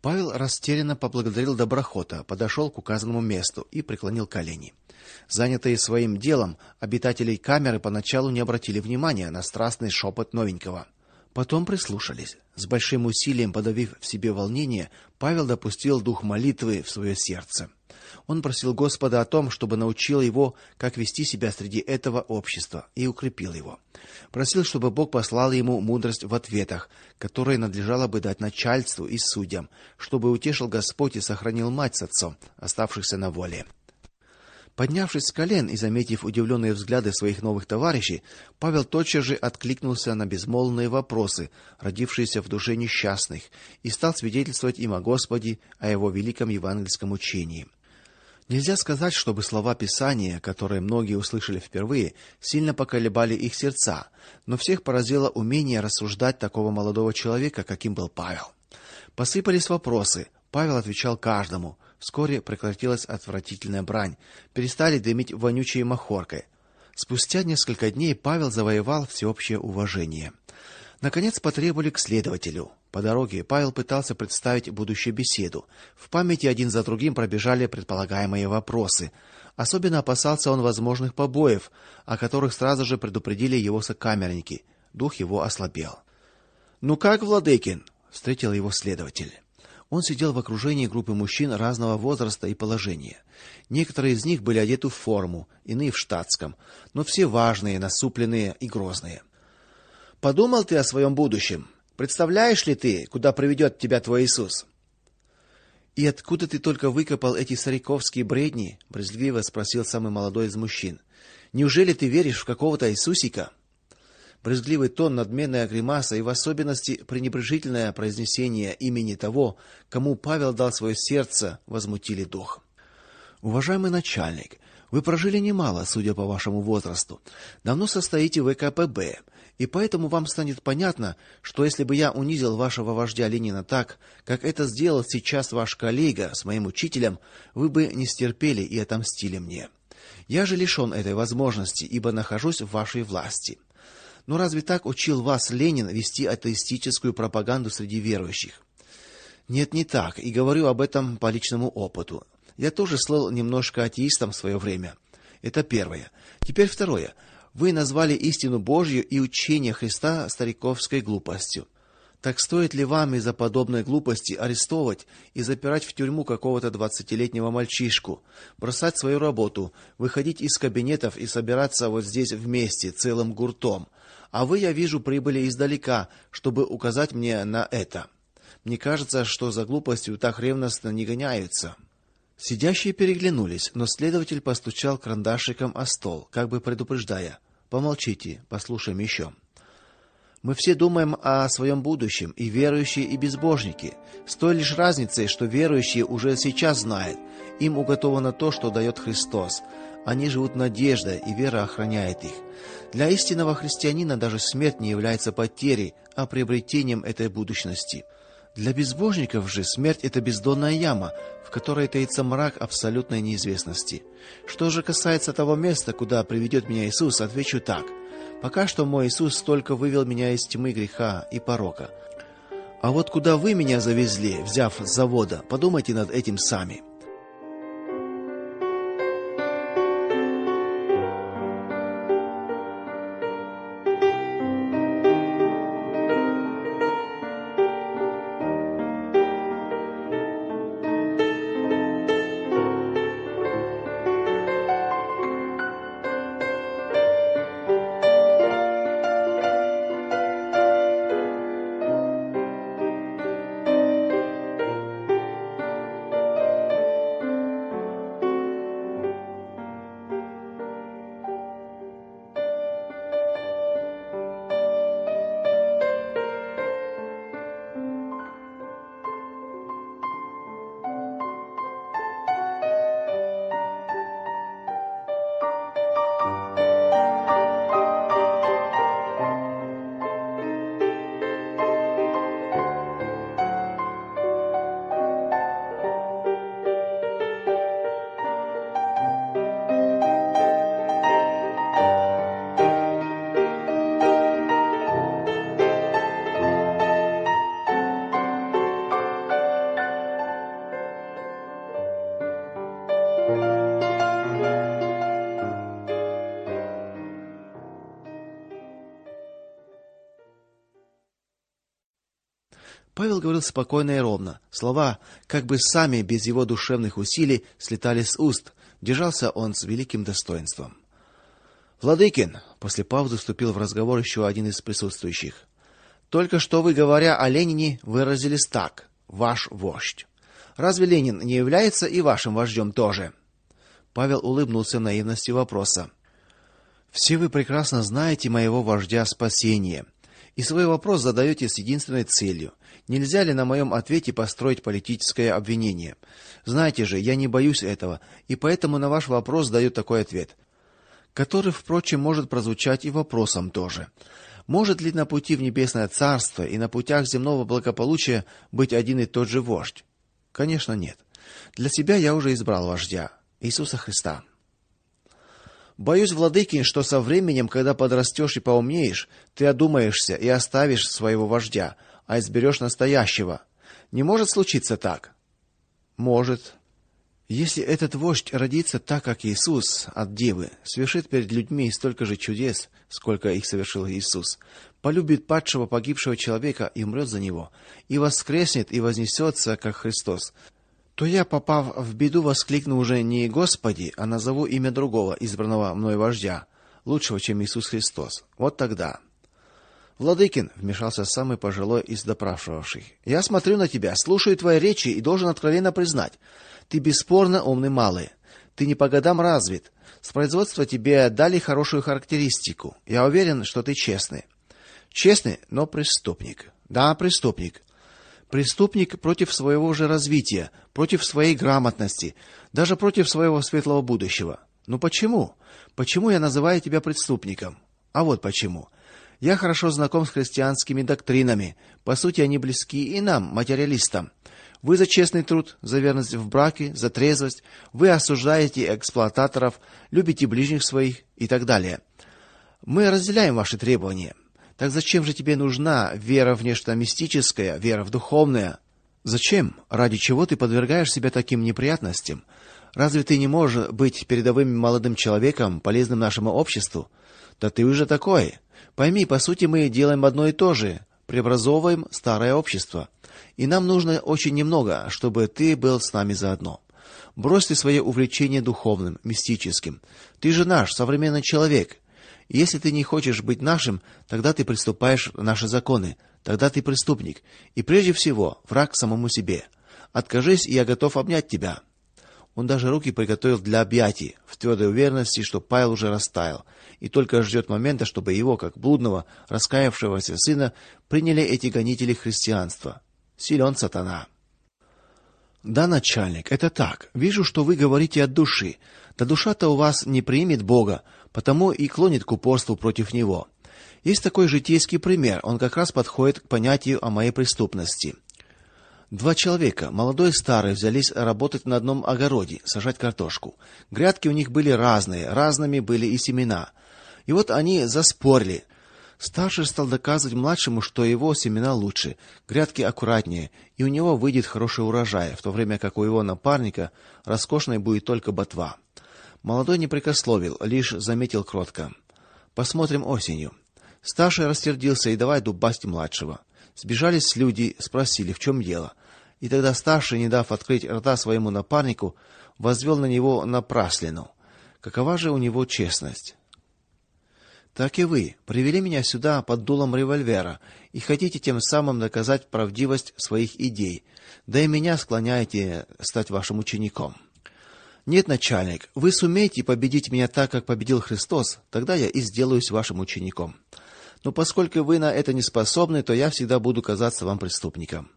Павел растерянно поблагодарил доброхота, подошел к указанному месту и преклонил колени. Занятые своим делом, обитатели камеры поначалу не обратили внимания на страстный шепот новенького. Потом прислушались. С большим усилием подавив в себе волнение, Павел допустил дух молитвы в свое сердце. Он просил Господа о том, чтобы научил его, как вести себя среди этого общества, и укрепил его. Просил, чтобы Бог послал ему мудрость в ответах, которые надлежало бы дать начальству и судьям, чтобы утешил Господь и сохранил мать с отцом, оставшихся на воле. Поднявшись с колен и заметив удивленные взгляды своих новых товарищей, Павел тотчас же откликнулся на безмолвные вопросы, родившиеся в душе несчастных, и стал свидетельствовать им о Господе, о его великом евангельском учении. Нельзя сказать, чтобы слова Писания, которые многие услышали впервые, сильно поколебали их сердца, но всех поразило умение рассуждать такого молодого человека, каким был Павел. Посыпались вопросы. Павел отвечал каждому. Вскоре прекратилась отвратительная брань, перестали дымить вонючей махоркой. Спустя несколько дней Павел завоевал всеобщее уважение. Наконец потребовали к следователю. По дороге Павел пытался представить будущую беседу. В памяти один за другим пробежали предполагаемые вопросы. Особенно опасался он возможных побоев, о которых сразу же предупредили его сокамерники. Дух его ослабел. "Ну как, Владыкин?" встретил его следователь. Он сидел в окружении группы мужчин разного возраста и положения. Некоторые из них были одеты в форму, иные в штатском, но все важные, насупленные и грозные. Подумал ты о своем будущем? Представляешь ли ты, куда приведет тебя твой Иисус? И откуда ты только выкопал эти стариковские бредни? брезгливо спросил самый молодой из мужчин. Неужели ты веришь в какого-то Иисусика? Брезгливый тон, надменная гримаса и в особенности пренебрежительное произнесение имени того, кому Павел дал свое сердце, возмутили дух. Уважаемый начальник, вы прожили немало, судя по вашему возрасту. Давно состоите в ВКПБ, и поэтому вам станет понятно, что если бы я унизил вашего вождя Ленина так, как это сделал сейчас ваш коллега с моим учителем, вы бы не стерпели и отомстили мне. Я же лишен этой возможности, ибо нахожусь в вашей власти. Но разве так учил вас Ленин вести атеистическую пропаганду среди верующих? Нет, не так, и говорю об этом по личному опыту. Я тоже слыл немножко атеистом в свое время. Это первое. Теперь второе. Вы назвали истину Божью и учение Христа стариковской глупостью. Так стоит ли вам из-за подобной глупости арестовывать и запирать в тюрьму какого-то двадцатилетнего мальчишку, бросать свою работу, выходить из кабинетов и собираться вот здесь вместе целым гуртом, а вы, я вижу, прибыли издалека, чтобы указать мне на это. Мне кажется, что за глупостью так ревностно не гоняются. Сидящие переглянулись, но следователь постучал карандашиком о стол, как бы предупреждая: "Помолчите, послушаем еще». Мы все думаем о своем будущем, и верующие, и безбожники, с той лишь разницей, что верующие уже сейчас знают, им уготовано то, что дает Христос. Они живут надеждой, и вера охраняет их. Для истинного христианина даже смерть не является потерей, а приобретением этой будущности. Для безбожников же смерть это бездонная яма, в которой таится мрак абсолютной неизвестности. Что же касается того места, куда приведет меня Иисус, отвечу так: пока что мой Иисус только вывел меня из тьмы греха и порока. А вот куда вы меня завезли, взяв с завода, подумайте над этим сами. Павел говорил спокойно и ровно. Слова, как бы сами без его душевных усилий, слетали с уст. Держался он с великим достоинством. Владыкин, после паузы вступил в разговор еще один из присутствующих. Только что вы, говоря о Ленине, выразились так: ваш вождь. Разве Ленин не является и вашим вождем тоже? Павел улыбнулся наивности вопроса. Все вы прекрасно знаете моего вождя спасения, и свой вопрос задаете с единственной целью: нельзя ли на моем ответе построить политическое обвинение? Знаете же, я не боюсь этого, и поэтому на ваш вопрос даю такой ответ, который, впрочем, может прозвучать и вопросом тоже. Может ли на пути в небесное царство и на путях земного благополучия быть один и тот же вождь? Конечно, нет. Для себя я уже избрал вождя Иисуса Христа. Боюсь, владыкин, что со временем, когда подрастешь и поумнеешь, ты одумаешься и оставишь своего вождя, а изберешь настоящего. Не может случиться так. Может. Если этот вождь родится так, как Иисус от девы, совершит перед людьми столько же чудес, сколько их совершил Иисус, полюбит падшего погибшего человека и умрет за него, и воскреснет и вознесется, как Христос, то я, попав в беду, воскликну уже не Господи, а назову имя другого избранного мной вождя, лучшего, чем Иисус Христос. Вот тогда Владыкин вмешался самый пожилой из допрашивавших. Я смотрю на тебя, слушаю твои речи и должен откровенно признать, ты бесспорно умный малый. Ты не по годам развит. С производства тебе дали хорошую характеристику. Я уверен, что ты честный. Честный, но преступник. Да, преступник. Преступник против своего же развития, против своей грамотности, даже против своего светлого будущего. Ну почему? Почему я называю тебя преступником? А вот почему. Я хорошо знаком с христианскими доктринами. По сути, они близки и нам, материалистам. Вы за честный труд, за верность в браке, за трезвость, вы осуждаете эксплуататоров, любите ближних своих и так далее. Мы разделяем ваши требования. Так зачем же тебе нужна вера в нечто мистическое, вера в духовное? Зачем? Ради чего ты подвергаешь себя таким неприятностям? Разве ты не можешь быть передовым молодым человеком, полезным нашему обществу? Да ты уже такой. Пойми, по сути мы делаем одно и то же, преобразовываем старое общество. И нам нужно очень немного, чтобы ты был с нами заодно. Брось ты свои увлечения духовным, мистическим. Ты же наш современный человек. Если ты не хочешь быть нашим, тогда ты приступаешь наши законы, тогда ты преступник, и прежде всего враг самому себе. Откажись, и я готов обнять тебя. Он даже руки приготовил для объятий, в твердой уверенности, что Павел уже растаял, и только ждет момента, чтобы его, как блудного, раскаявшегося сына, приняли эти гонители христианства. Силен сатана. Да, начальник, это так. Вижу, что вы говорите от души. Да душа-то у вас не примет Бога, потому и клонит к упорству против него. Есть такой житейский пример, он как раз подходит к понятию о моей преступности. Два человека, молодой и старый, взялись работать на одном огороде, сажать картошку. Грядки у них были разные, разными были и семена. И вот они заспорили. Старший стал доказывать младшему, что его семена лучше, грядки аккуратнее, и у него выйдет хороший урожай, в то время как у его напарника роскошной будет только ботва. Молодой не прикословил, лишь заметил кротко: "Посмотрим осенью". Старший растердился и давай дубасти младшего. Сбежались люди, спросили, в чем дело. И тогда старший, не дав открыть рта своему напарнику, возвел на него напраслину. Какова же у него честность? Так и вы привели меня сюда под дулом револьвера и хотите тем самым доказать правдивость своих идей, да и меня склоняете стать вашим учеником. Нет, начальник, вы сумеете победить меня так, как победил Христос, тогда я и сделаюсь вашим учеником. Но поскольку вы на это не способны, то я всегда буду казаться вам преступником.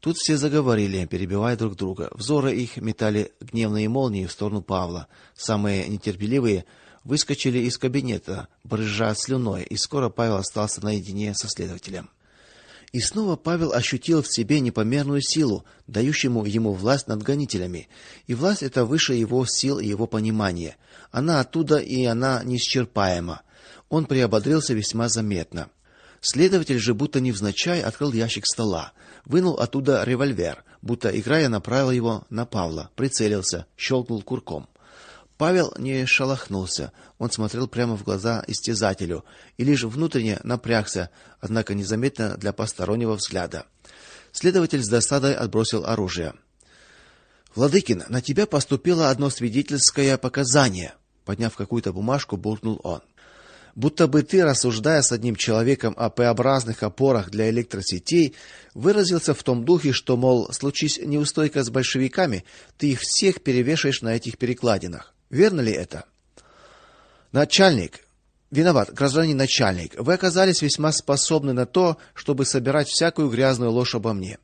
Тут все заговорили, перебивая друг друга. Взоры их метали гневные молнии в сторону Павла. Самые нетерпеливые выскочили из кабинета, брызжа слюной, и скоро Павел остался наедине со следователем. И снова Павел ощутил в себе непомерную силу, дающую ему власть над гонителями. И власть эта выше его сил и его понимания. Она оттуда, и она неисчерпаема он приободрился весьма заметно. Следователь же будто невзначай открыл ящик стола, вынул оттуда револьвер, будто играя направил его на Павла, прицелился, щелкнул курком. Павел не шелохнулся. Он смотрел прямо в глаза истязателю и лишь внутренне напрягся, однако незаметно для постороннего взгляда. Следователь с досадой отбросил оружие. Владыкин, на тебя поступило одно свидетельское показание, подняв какую-то бумажку, буркнул он. Будто бы ты, рассуждая с одним человеком о П-образных опорах для электросетей, выразился в том духе, что мол, случись неустойка с большевиками, ты их всех перевешаешь на этих перекладинах. Верно ли это? Начальник, виноват, гражданин начальник. Вы оказались весьма способны на то, чтобы собирать всякую грязную ложь обо мне.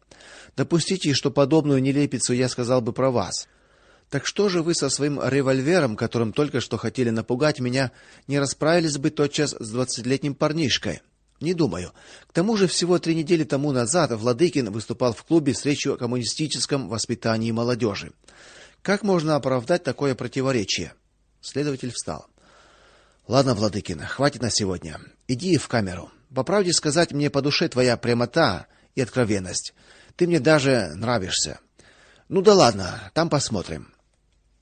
Допустите, что подобную нелепицу я сказал бы про вас. Так что же вы со своим револьвером, которым только что хотели напугать меня, не расправились бы тотчас с двадцатилетним парнишкой? Не думаю. К тому же всего три недели тому назад Владыкин выступал в клубе с речью о коммунистическом воспитании молодежи. Как можно оправдать такое противоречие? Следователь встал. Ладно, Владыкин, хватит на сегодня. Иди в камеру. По правде сказать, мне по душе твоя прямота и откровенность. Ты мне даже нравишься. Ну да ладно, там посмотрим.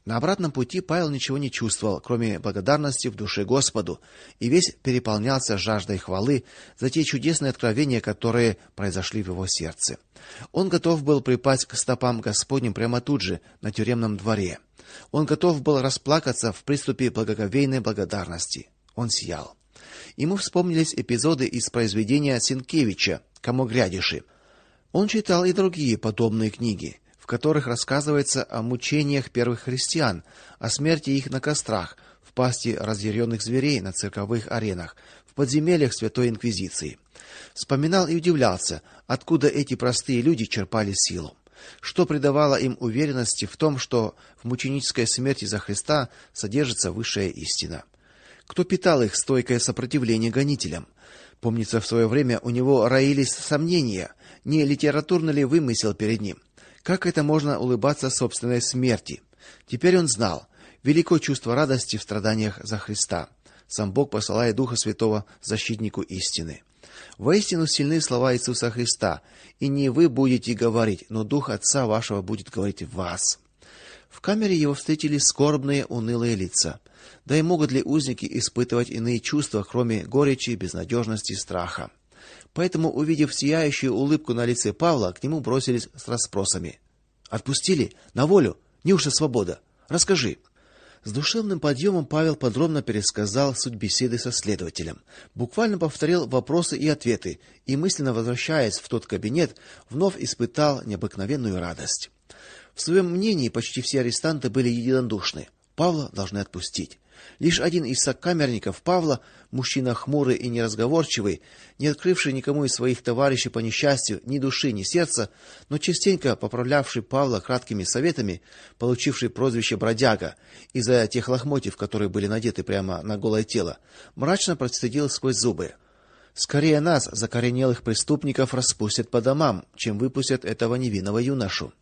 На обратном пути Павел ничего не чувствовал, кроме благодарности в душе Господу, и весь переполнялся жаждой хвалы за те чудесные откровения, которые произошли в его сердце. Он готов был припасть к стопам Господним прямо тут же, на тюремном дворе. Он готов был расплакаться в приступе благоговейной благодарности. Он сиял. Ему вспомнились эпизоды из произведения Сенкевича Кому грядиши. Он читал и другие подобные книги, которых рассказывается о мучениях первых христиан, о смерти их на кострах, в пасти разъяренных зверей на цирковых аренах, в подземельях Святой инквизиции. Вспоминал и удивлялся, откуда эти простые люди черпали силу, что придавало им уверенности в том, что в мученической смерти за Христа содержится высшая истина. Кто питал их стойкое сопротивление гонителям? Помнится, в свое время у него роились сомнения, не литературно ли вымысел перед ним. Как это можно улыбаться собственной смерти? Теперь он знал, великое чувство радости в страданиях за Христа. Сам Бог посылает Духа Святого защитнику истины. Воистину сильны слова Иисуса Христа, и не вы будете говорить, но Дух Отца вашего будет говорить в вас. В камере его встретили скорбные, унылые лица. Да и могут ли узники испытывать иные чувства, кроме горечи, безнадежности страха? Поэтому, увидев сияющую улыбку на лице Павла, к нему бросились с расспросами. Отпустили на волю? Неужто свобода? Расскажи. С душевным подъемом Павел подробно пересказал суть беседы со следователем, буквально повторил вопросы и ответы, и мысленно возвращаясь в тот кабинет, вновь испытал необыкновенную радость. В своем мнении почти все арестанты были единодушны. Павла должны отпустить. Лишь один из сокамерников Павла, мужчина хмурый и неразговорчивый, не открывший никому из своих товарищей по несчастью ни души, ни сердца, но частенько поправлявший Павла краткими советами, получивший прозвище бродяга из-за тех лохмотьев, которые были надеты прямо на голое тело, мрачно процедил сквозь зубы: "Скорее нас, закоренелых преступников, распустят по домам, чем выпустят этого невинного юношу".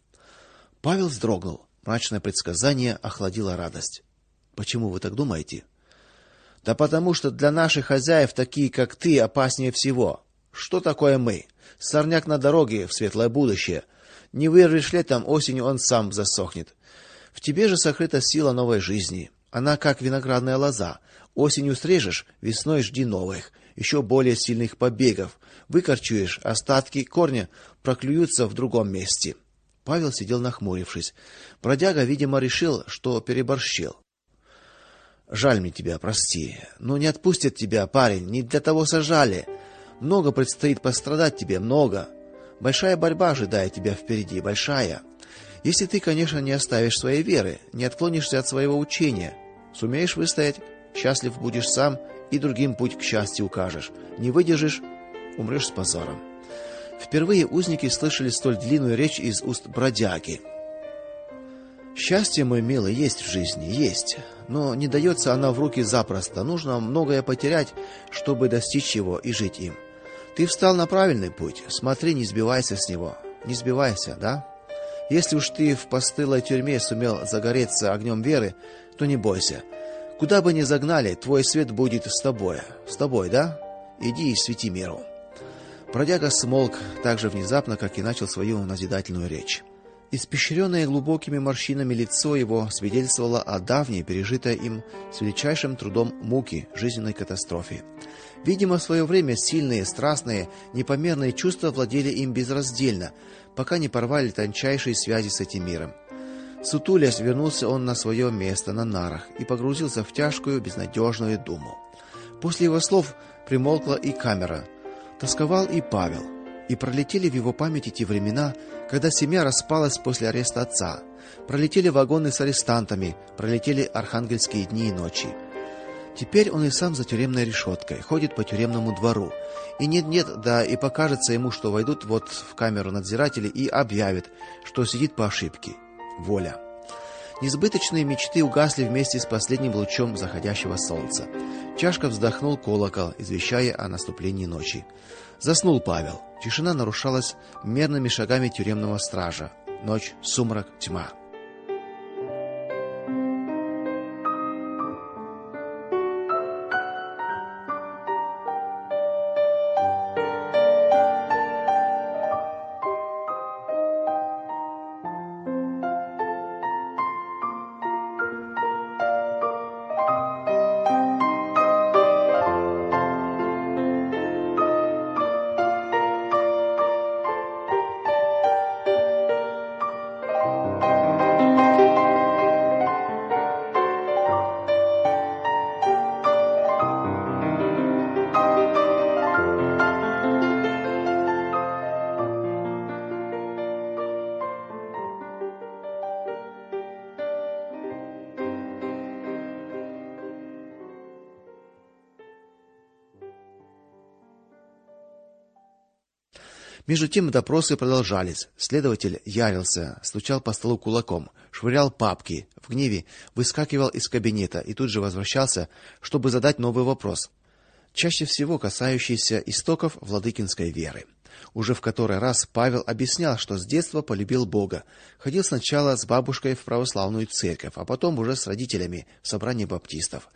Павел вздрогнул. Мрачное предсказание охладило радость. Почему вы так думаете? Да потому что для наших хозяев такие, как ты, опаснее всего. Что такое мы? Сорняк на дороге в светлое будущее. Не вырвешь летом, осенью он сам засохнет. В тебе же сокрыта сила новой жизни. Она как виноградная лоза. Осенью срежешь, весной жди новых, еще более сильных побегов. Выкорчуешь, остатки корня проклюются в другом месте. Павел сидел нахмурившись. Бродяга, видимо, решил, что переборщил. Жаль мне тебя, прости. Но не отпустят тебя, парень, не для того сажали. Много предстоит пострадать тебе, много. Большая борьба ожидает тебя впереди, большая. Если ты, конечно, не оставишь своей веры, не отклонишься от своего учения, сумеешь выстоять, счастлив будешь сам и другим путь к счастью укажешь. Не выдержишь, умрешь с позором. Впервые узники слышали столь длинную речь из уст бродяги. Счастье, мой милый, есть в жизни, есть, но не дается она в руки запросто. Нужно многое потерять, чтобы достичь его и жить им. Ты встал на правильный путь. Смотри, не сбивайся с него. Не сбивайся, да? Если уж ты в постылой тюрьме сумел загореться огнем веры, то не бойся. Куда бы ни загнали, твой свет будет с тобой. С тобой, да? Иди и свети миру. Бродяга смолк так же внезапно, как и начал свою назидательную речь. Испещренное глубокими морщинами лицо его свидетельствовало о давней пережитой им с величайшим трудом муки жизненной катастрофе. Видимо, в свое время сильные, страстные, непомерные чувства владели им безраздельно, пока не порвали тончайшие связи с этим миром. Сутулясь, вернулся он на свое место на нарах и погрузился в тяжкую, безнадежную думу. После его слов примолкла и камера. Тосковал и Павел. И пролетели в его памяти те времена, когда семья распалась после ареста отца. Пролетели вагоны с арестантами, пролетели архангельские дни и ночи. Теперь он и сам за тюремной решеткой, ходит по тюремному двору. И нет-нет, да и покажется ему, что войдут вот в камеру надзиратели и объявят, что сидит по ошибке. Воля. Несбыточные мечты угасли вместе с последним лучом заходящего солнца. Чашка вздохнул колокол, извещая о наступлении ночи. Заснул Павел. Тишина нарушалась мерными шагами тюремного стража. Ночь, сумрак, тьма. Между тем допросы продолжались. Следователь ярился, стучал по столу кулаком, швырял папки, в гневе выскакивал из кабинета и тут же возвращался, чтобы задать новый вопрос, чаще всего касающийся истоков владыкинской веры. Уже в который раз Павел объяснял, что с детства полюбил Бога. Ходил сначала с бабушкой в православную церковь, а потом уже с родителями в собрание баптистов.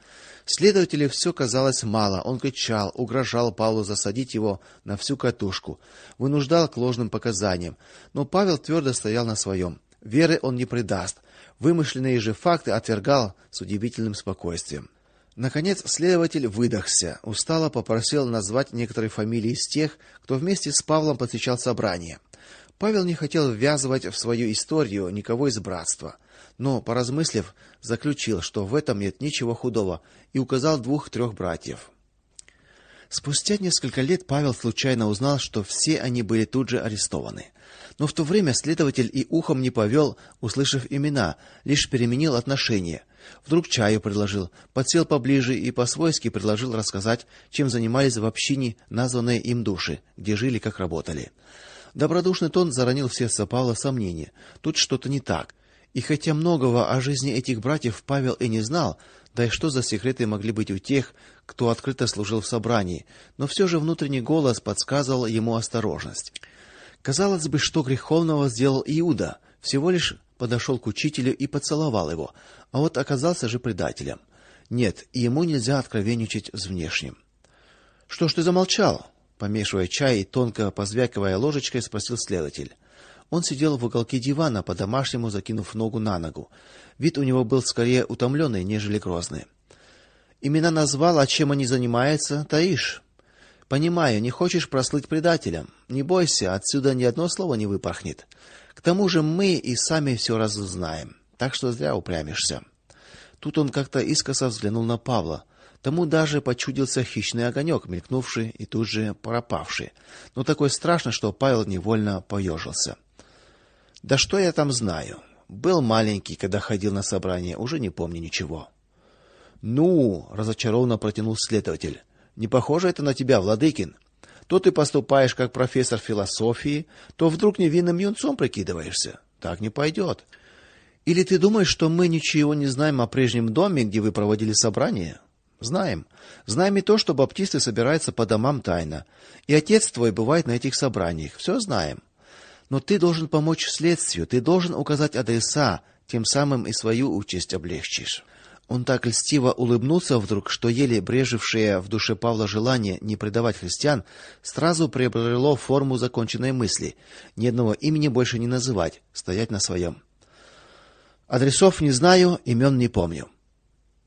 Следователю все казалось мало. Он кричал, угрожал Павлу засадить его на всю катушку, вынуждал к ложным показаниям, но Павел твердо стоял на своем. Веры он не предаст. Вымышленные же факты отвергал с удивительным спокойствием. Наконец следователь выдохся, устало попросил назвать некоторые фамилии из тех, кто вместе с Павлом посещал собрание. Павел не хотел ввязывать в свою историю никого из братства но, поразмыслив, заключил, что в этом нет ничего худого, и указал двух-трех братьев. Спустя несколько лет Павел случайно узнал, что все они были тут же арестованы. Но в то время следователь и ухом не повел, услышав имена, лишь переменил отношение. Вдруг чаю предложил, подсел поближе и по-свойски предложил рассказать, чем занимались в общине названные им души, где жили, как работали. Добродушный тон заронил в сердце Павла сомнение. Тут что-то не так. И хотя многого о жизни этих братьев Павел и не знал, да и что за секреты могли быть у тех, кто открыто служил в собрании, но все же внутренний голос подсказывал ему осторожность. Казалось бы, что греховного сделал Иуда, всего лишь подошел к учителю и поцеловал его, а вот оказался же предателем. Нет, ему нельзя откровенничать с внешним. Что ж ты замолчал? помешивая чай и тонко позвякивая ложечкой, спросил следователь. Он сидел в уголке дивана, по-домашнему закинув ногу на ногу. Вид у него был скорее утомленный, нежели грозный. Имена назвал, а чем они занимаются, таишь. Понимаю, не хочешь прослыть предателем. Не бойся, отсюда ни одно слово не выпорхнет. К тому же мы и сами все разузнаем. Так что зря упрямишься. Тут он как-то искоса взглянул на Павла. Тому даже почудился хищный огонек, мелькнувший и тут же пропавший. Но такой страшный, что Павел невольно поежился. Да что я там знаю? Был маленький, когда ходил на собрание, уже не помню ничего. Ну, разочарованно протянул следователь. Не похоже это на тебя, Владыкин. То ты поступаешь как профессор философии, то вдруг невинным юнцом прикидываешься. Так не пойдет. Или ты думаешь, что мы ничего не знаем о прежнем доме, где вы проводили собрание? Знаем. Знаем и то, что баптисты собираются по домам тайно, и отец твой бывает на этих собраниях. Все знаем. Но ты должен помочь следствию, ты должен указать адреса, тем самым и свою участь облегчишь. Он так льстиво улыбнулся вдруг, что еле брежевшее в душе Павла желание не предавать христиан сразу приобрело форму законченной мысли: ни одного имени больше не называть, стоять на своем. Адресов не знаю, имен не помню.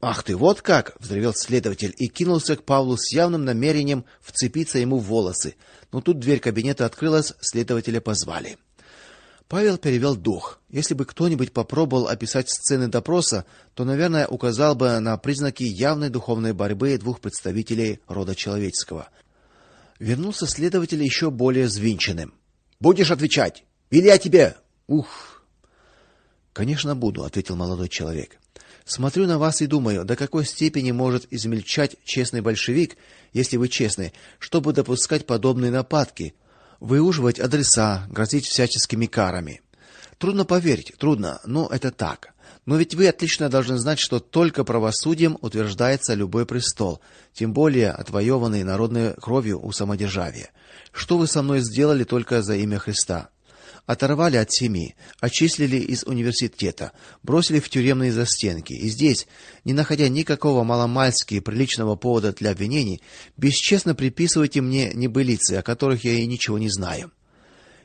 Ах ты, вот как, взревел следователь и кинулся к Павлу с явным намерением вцепиться ему в волосы. Но тут дверь кабинета открылась, следователя позвали. Павел перевел дух. Если бы кто-нибудь попробовал описать сцены допроса, то, наверное, указал бы на признаки явной духовной борьбы двух представителей рода человеческого. Вернулся следователь еще более взвинченным. Будешь отвечать? Или я тебе? Ух. Конечно, буду, ответил молодой человек. Смотрю на вас и думаю, до какой степени может измельчать честный большевик, если вы честны, чтобы допускать подобные нападки выуживать адреса, грозить всяческими карами. Трудно поверить, трудно, но это так. Но ведь вы отлично должны знать, что только правосудием утверждается любой престол, тем более отвоеванный народной кровью у самодержавия. Что вы со мной сделали только за имя Христа? Оторвали от семьи, отчислили из университета, бросили в тюремные застенки. И здесь, не находя никакого маломальски приличного повода для обвинений, бесчестно приписываете мне небылицы, о которых я и ничего не знаю.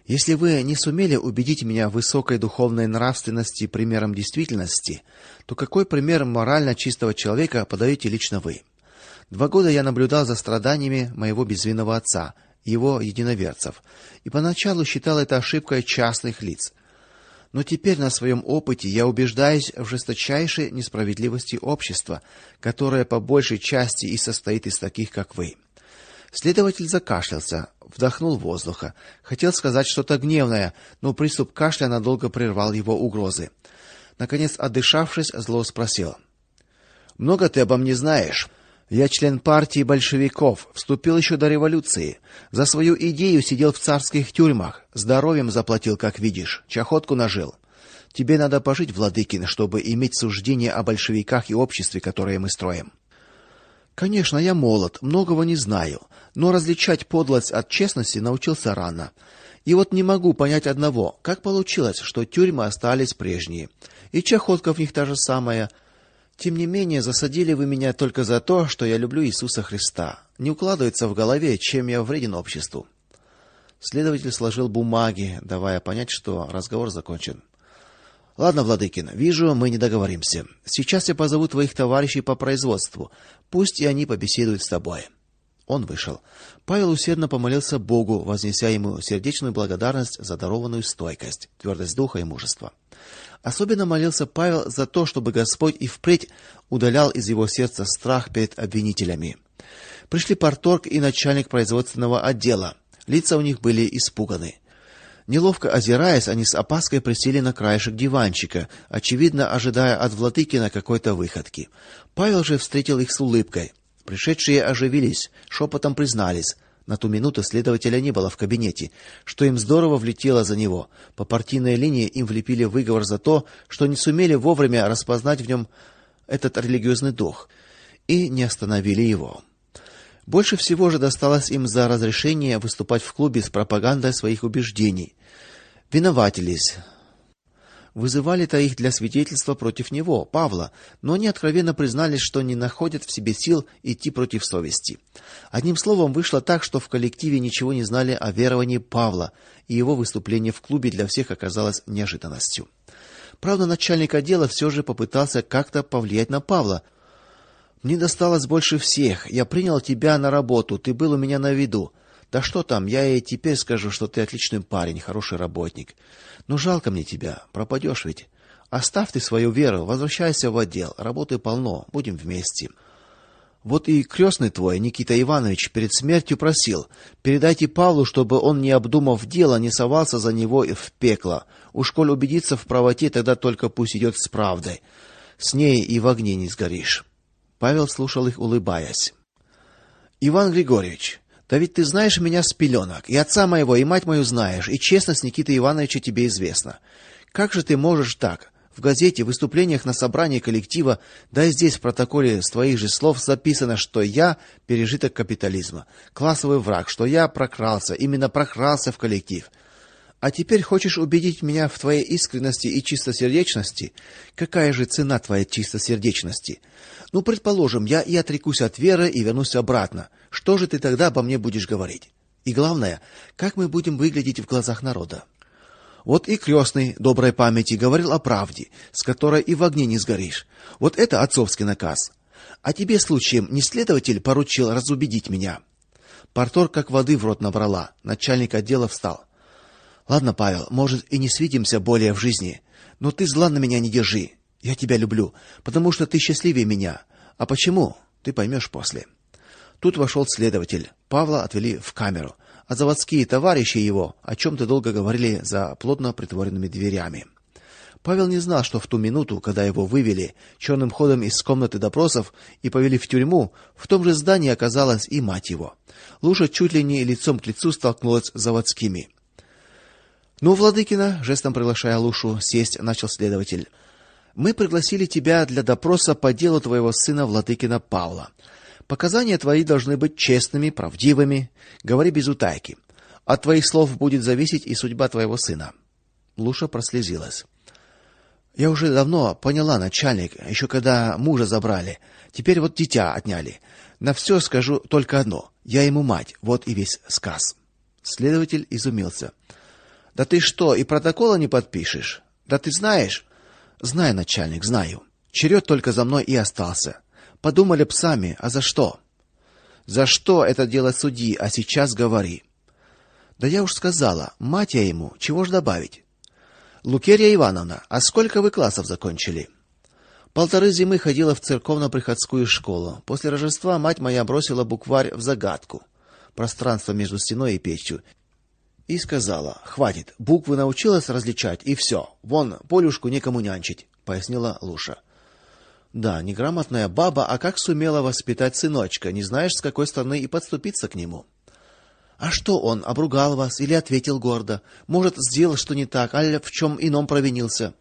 Если вы не сумели убедить меня в высокой духовной нравственности примером действительности, то какой пример морально чистого человека подаете лично вы? Два года я наблюдал за страданиями моего безвинного отца, его единоверцев, и поначалу считал это ошибкой частных лиц. Но теперь на своем опыте я убеждаюсь в жесточайшей несправедливости общества, которое по большей части и состоит из таких, как вы. Следователь закашлялся, вдохнул воздуха, хотел сказать что-то гневное, но приступ кашля надолго прервал его угрозы. Наконец, отдышавшись, зло спросил: "Много ты обо мне знаешь?" Я член партии большевиков, вступил еще до революции. За свою идею сидел в царских тюрьмах, здоровьем заплатил, как видишь, чахотку нажил. Тебе надо пожить, Владыкин, чтобы иметь суждение о большевиках и обществе, которое мы строим. Конечно, я молод, многого не знаю, но различать подлость от честности научился рано. И вот не могу понять одного: как получилось, что тюрьмы остались прежние, и чахотка в них та же самая, тем не менее, засадили вы меня только за то, что я люблю Иисуса Христа. Не укладывается в голове, чем я вреден обществу. Следователь сложил бумаги, давая понять, что разговор закончен. Ладно, Владыкин, вижу, мы не договоримся. Сейчас я позову твоих товарищей по производству. Пусть и они побеседуют с тобой. Он вышел. Павел усердно помолился Богу, вознеся ему сердечную благодарность за дарованную стойкость, твердость духа и мужество. Особенно молился Павел за то, чтобы Господь и впредь удалял из его сердца страх перед обвинителями. Пришли парторг и начальник производственного отдела. Лица у них были испуганы. Неловко озираясь, они с опаской присели на краешек диванчика, очевидно ожидая от Владыкина какой-то выходки. Павел же встретил их с улыбкой. Пришедшие оживились, шепотом признались: на ту минуту следователя не было в кабинете, что им здорово влетело за него. По партийной линии им влепили выговор за то, что не сумели вовремя распознать в нем этот религиозный дух и не остановили его. Больше всего же досталось им за разрешение выступать в клубе с пропагандой своих убеждений. Виноватились Вызывали-то их для свидетельства против него, Павла, но они откровенно признались, что не находят в себе сил идти против совести. Одним словом, вышло так, что в коллективе ничего не знали о веровании Павла, и его выступление в клубе для всех оказалось неожиданностью. Правда, начальник отдела все же попытался как-то повлиять на Павла. Мне досталось больше всех. Я принял тебя на работу, ты был у меня на виду. Да что там, я и теперь скажу, что ты отличный парень, хороший работник. Но жалко мне тебя, пропадешь ведь. Оставь ты свою веру, возвращайся в отдел, работы полно, будем вместе. Вот и крестный твой, Никита Иванович, перед смертью просил: "Передайте Павлу, чтобы он, не обдумав дело, не совался за него в пекло. Уж коль убедится в правоте, тогда только пусть идет с правдой. С ней и в огне не сгоришь". Павел слушал их, улыбаясь. Иван Григорьевич, да ведь ты знаешь меня с пеленок, и отца моего, и мать мою знаешь, и честность Никиты Ивановича тебе известна. Как же ты можешь так? В газете, в выступлениях на собрании коллектива, да и здесь в протоколе с твоих же слов записано, что я пережиток капитализма, классовый враг, что я прокрался, именно прокрался в коллектив. А теперь хочешь убедить меня в твоей искренности и чистосердечности? Какая же цена твоей чистосердечности? Ну, предположим, я и отрекусь от веры и вернусь обратно. Что же ты тогда обо мне будешь говорить? И главное, как мы будем выглядеть в глазах народа? Вот и крестный доброй памяти говорил о правде, с которой и в огне не сгоришь. Вот это отцовский наказ. А тебе случаем не следователь поручил разубедить меня? Портор как воды в рот набрала. Начальник отдела встал. Ладно, Павел, может, и не свидимся более в жизни, но ты зла на меня не держи. Я тебя люблю, потому что ты счастливее меня. А почему? Ты поймешь после. Тут вошел следователь. Павла отвели в камеру, а заводские товарищи его о чем то долго говорили за плотно притворенными дверями. Павел не знал, что в ту минуту, когда его вывели черным ходом из комнаты допросов и повели в тюрьму, в том же здании оказалась и мать его. Луша чуть ли не лицом к лицу столкнулась с заводскими. Ну, Владыкина, жестом приглашая Лушу сесть, начал следователь. Мы пригласили тебя для допроса по делу твоего сына Владыкина Павла. Показания твои должны быть честными, правдивыми. Говори без утайки. От твоих слов будет зависеть и судьба твоего сына. Луша прослезилась. Я уже давно поняла, начальник, еще когда мужа забрали. Теперь вот дитя отняли. На все скажу только одно: я ему мать. Вот и весь сказ. Следователь изумился. Да ты что, и протокола не подпишешь? Да ты знаешь? Знаю, начальник, знаю. Черед только за мной и остался. Подумали б сами, а за что? За что это дело судьи, а сейчас говори. Да я уж сказала, мать я ему, чего ж добавить? Лукерья Ивановна, а сколько вы классов закончили? Полторы зимы ходила в церковно-приходскую школу. После Рождества мать моя бросила букварь в загадку. Пространство между стеной и печью и сказала: "Хватит, буквы научилась различать и все. Вон, Полюшку никому нянчить", пояснила Луша. Да, неграмотная баба, а как сумела воспитать сыночка, не знаешь, с какой стороны и подступиться к нему. А что он обругал вас или ответил гордо? Может, сделал что не так, аль в чем ином провинился?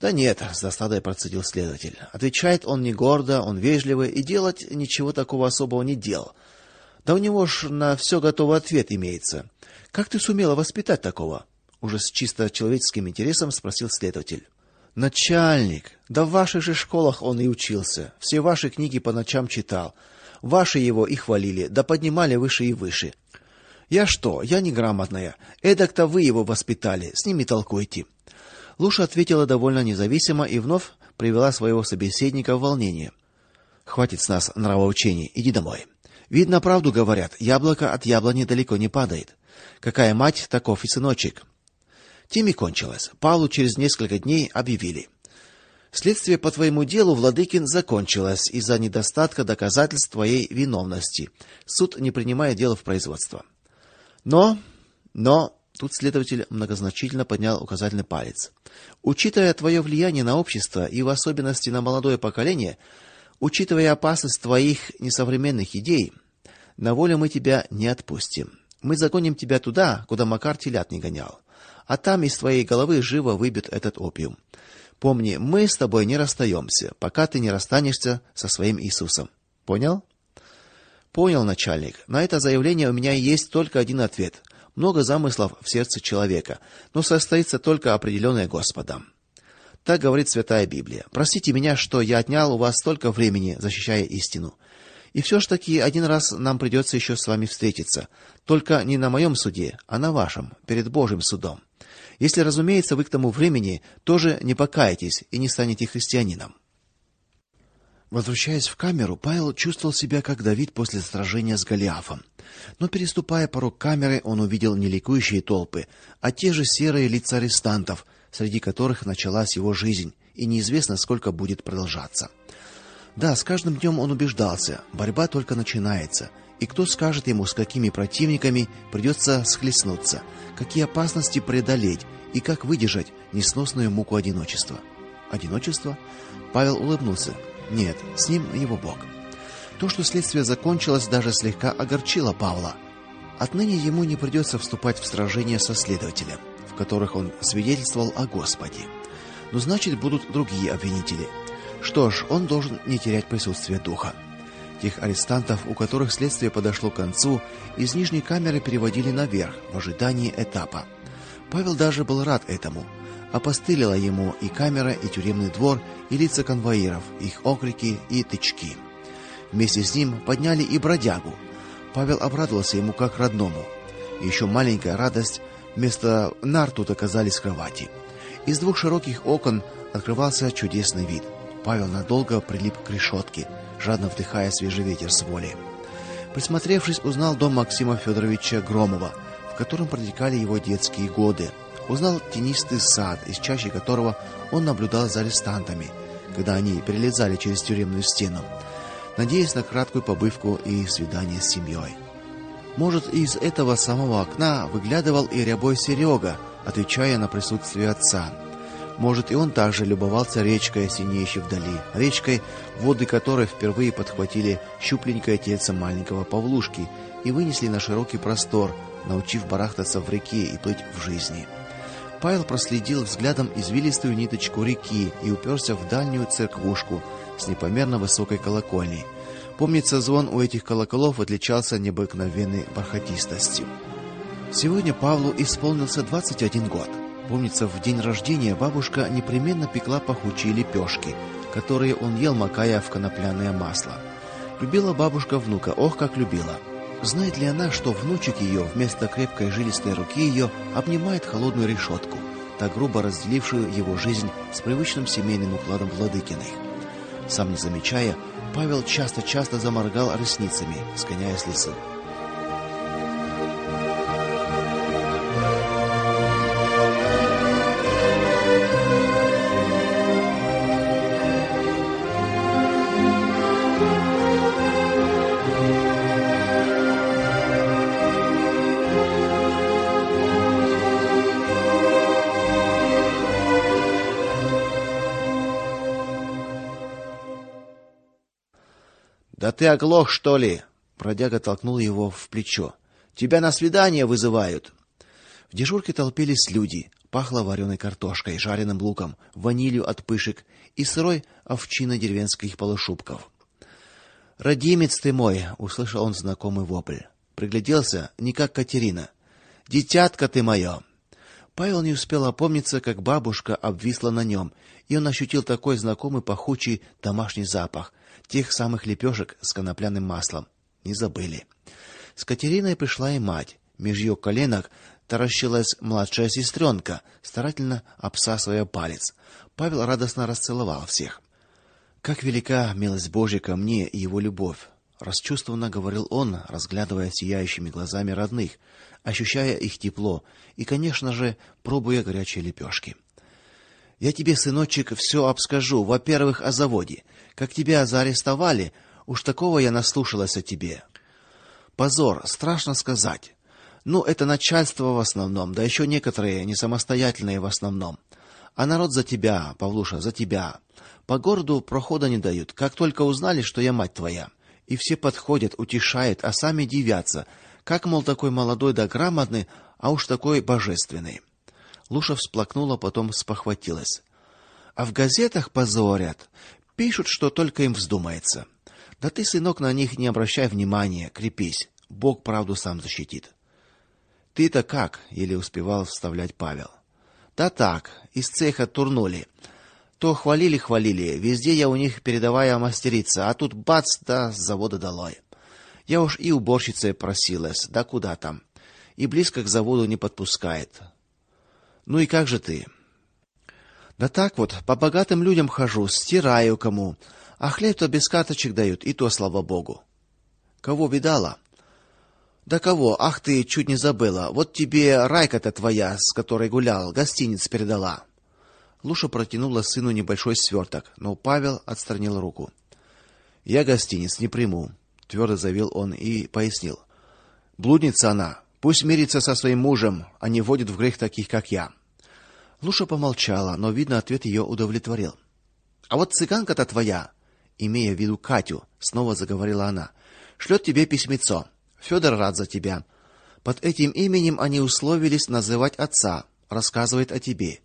Да нет, с досадой процедил следователь. Отвечает он не гордо, он вежливый и делать ничего такого особого не делал. Да у него ж на все готовый ответ имеется. Как ты сумела воспитать такого? уже с чисто человеческим интересом спросил следователь. Начальник, да в ваших же школах он и учился. Все ваши книги по ночам читал. Ваши его и хвалили, да поднимали выше и выше. Я что? Я неграмотная. Эдак-то вы его воспитали. С ними толкуйте. Луша ответила довольно независимо и вновь привела своего собеседника в волнение. Хватит с нас нравоучений. Иди домой. Видно, правду говорят. Яблоко от яблони далеко не падает. Какая мать, таков и сыночек. Тем и кончилось. Павлу через несколько дней объявили: Следствие по твоему делу, Владыкин, закончилось из-за недостатка доказательств твоей виновности. Суд не принимает дело в производство. Но, но тут следователь многозначительно поднял указательный палец. Учитывая твое влияние на общество и в особенности на молодое поколение, учитывая опасность твоих несовременных идей, на волю мы тебя не отпустим. Мы загоним тебя туда, куда Макар телят не гонял. А там из твоей головы живо выбьют этот опиум. Помни, мы с тобой не расстаемся, пока ты не расстанешься со своим Иисусом. Понял? Понял, начальник. На это заявление у меня есть только один ответ. Много замыслов в сердце человека, но состоится только определенное Господом. Так говорит Святая Библия. Простите меня, что я отнял у вас столько времени, защищая истину. И все ж таки один раз нам придется еще с вами встретиться, только не на моем суде, а на вашем, перед Божьим судом. Если, разумеется, вы к тому времени тоже не покаетесь и не станете христианином. Возвращаясь в камеру, Павел чувствовал себя как Давид после сражения с Голиафом. Но переступая порог камеры, он увидел не ликующие толпы, а те же серые лица арестантов, среди которых началась его жизнь, и неизвестно, сколько будет продолжаться. Да, с каждым днем он убеждался, борьба только начинается, и кто скажет ему, с какими противниками придется схлестнуться, какие опасности преодолеть и как выдержать несносную муку одиночества. Одиночество? Павел улыбнулся. Нет, с ним его Бог. То, что следствие закончилось, даже слегка огорчило Павла. Отныне ему не придется вступать в сражения со следователем, в которых он свидетельствовал о Господе. Но значит, будут другие обвинители, что ж, он должен не терять присутствие духа. Тех арестантов, у которых следствие подошло к концу, из нижней камеры переводили наверх в ожидании этапа. Павел даже был рад этому. Опостылила ему и камера, и тюремный двор, и лица конвоиров, их окрики и тычки. Вместе с ним подняли и бродягу. Павел обрадовался ему как родному. Еще маленькая радость вместо нар тут оказались кровати. Из двух широких окон открывался чудесный вид. Павел надолго прилип к решетке, жадно вдыхая свежий ветер с воли. Присмотревшись, узнал дом Максима Федоровича Громова, в котором протекали его детские годы. Узнал тенистый сад, из чащи которого он наблюдал за арестантами, когда они перелезали через тюремную стену, надеясь на краткую побывку и свидание с семьей. Может, из этого самого окна выглядывал и рябой Серега, отвечая на присутствие отца. Может, и он также любовался речкой, синеющей вдали, речкой, воды которой впервые подхватили щупленькое тельце маленького Павлушки и вынесли на широкий простор, научив барахтаться в реке и плыть в жизни. Павел проследил взглядом извилистую ниточку реки и уперся в дальнюю церквушку с непомерно высокой колокольней. Помнится, звон у этих колоколов отличался необыкновенной бархатистостью. Сегодня Павлу исполнился 21 год. Помнится, в день рождения бабушка непременно пекла пахучие лепешки, которые он ел, макая в конопляное масло. Любила бабушка внука, ох, как любила. Знает ли она, что внучек ее вместо крепкой жилистой руки ее обнимает холодную решетку, так грубо разделившую его жизнь с привычным семейным укладом Владыкиных? Сам не замечая, Павел часто-часто заморгал ресницами, сгоняя слезы. Ты оглох, что ли? Продяга толкнул его в плечо. Тебя на свидание вызывают. В дежурке толпились люди. Пахло вареной картошкой, жареным луком, ванилью от пышек и сырой овчиной деревенских полушубков. "Родимец ты мой", услышал он знакомый вопль. Пригляделся, не как Катерина. "Дитятка ты мое!» Павел не успел опомниться, как бабушка обвисла на нем, и он ощутил такой знакомый пахучий домашний запах, тех самых лепешек с конопляным маслом. Не забыли. С Катериной пришла и мать. Меж ее коленок таращилась младшая сестренка, старательно обсасывая палец. Павел радостно расцеловал всех. Как велика милость Божья ко мне и его любовь, расчувствованно говорил он, разглядывая сияющими глазами родных, ощущая их тепло и, конечно же, пробуя горячие лепешки. Я тебе, сыночек, все обскажу. Во-первых, о заводе. Как тебя заарестовали, уж такого я наслушалась о тебе. Позор, страшно сказать. Ну, это начальство в основном, да еще некоторые не самостоятельные в основном. А народ за тебя, Павлуша, за тебя. По городу прохода не дают. Как только узнали, что я мать твоя, и все подходят, утешают, а сами дивятся, как мол такой молодой да грамотный, а уж такой божественный. Луша всплакнула, потом спохватилась. А в газетах позорят, Пишут, что только им вздумается. Да ты, сынок, на них не обращай внимания, крепись. Бог правду сам защитит. Ты-то как? еле успевал вставлять Павел. Да так, из цеха турнули. То хвалили-хвалили, везде я у них передовая мастерица, а тут бац, да с завода долой. Я уж и уборщицей просилась, да куда там. И близко к заводу не подпускает. Ну и как же ты? Да так вот, по богатым людям хожу, стираю кому. А хлеб-то без каточек дают, и то слава богу. Кого видала? Да кого? Ах ты, чуть не забыла. Вот тебе Райка-то твоя, с которой гулял, гостиниц передала. Луша протянула сыну небольшой сверток, но Павел отстранил руку. Я гостиниц не приму, твердо заявил он и пояснил. Блудница она, пусть мирится со своим мужем, а не вводит в грех таких, как я. Луша помолчала, но видно, ответ ее удовлетворил. А вот цыганка-то твоя, имея в виду Катю, снова заговорила она. шлет тебе письмецо. Федор рад за тебя. Под этим именем они условились называть отца, рассказывает о тебе.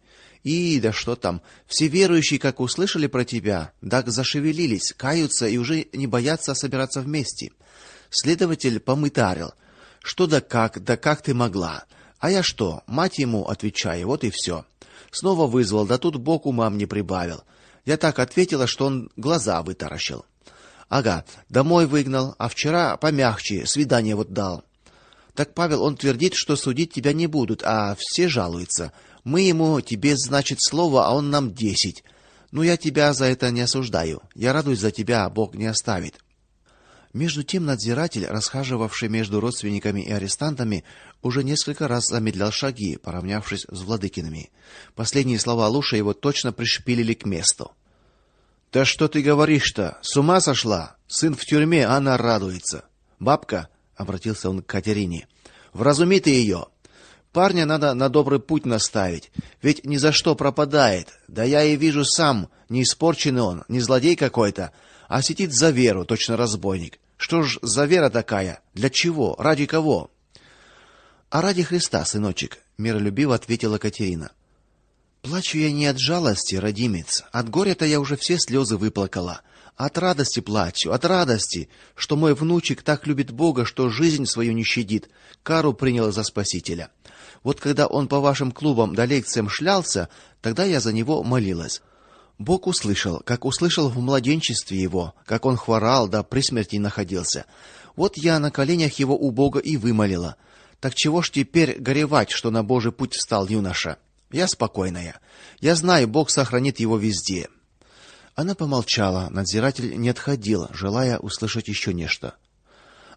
И да что там, все верующие, как услышали про тебя, так зашевелились, каются и уже не боятся собираться вместе. Следователь помытарил: что да как, да как ты могла? А я что? Мать ему отвечаю, вот и все. Снова вызвал, да тут Бог умам не прибавил. Я так ответила, что он глаза вытаращил. Ага, домой выгнал, а вчера помягче, свидание вот дал. Так Павел он твердит, что судить тебя не будут, а все жалуются. Мы ему тебе, значит, слово, а он нам десять. Ну я тебя за это не осуждаю. Я радуюсь за тебя, а Бог не оставит. Между тем надзиратель, расхаживавший между родственниками и арестантами, уже несколько раз замедлял шаги, поравнявшись с владыкиными. Последние слова Луши его точно пришпилили к месту. Да что ты говоришь-то? С ума сошла? Сын в тюрьме, она радуется. Бабка, обратился он к Катерине. Вразуми ты ее. Парня надо на добрый путь наставить, ведь ни за что пропадает. Да я и вижу сам, не испорченный он, не злодей какой-то, а сидит за веру, точно разбойник. Что ж за вера такая? Для чего? Ради кого? А ради Христа, сыночек, миролюбиво ответила Катерина. Плачу я не от жалости, родимец, от горя-то я уже все слезы выплакала. От радости плачу, от радости, что мой внучек так любит Бога, что жизнь свою не щадит, кару принял за спасителя. Вот когда он по вашим клубам да лекциям шлялся, тогда я за него молилась. Бог услышал, как услышал в младенчестве его, как он хворал, да при смерти находился. Вот я на коленях его у Бога и вымолила. Так чего ж теперь горевать, что на Божий путь встал юноша? Я спокойная. Я знаю, Бог сохранит его везде. Она помолчала, надзиратель не отходил, желая услышать еще нечто.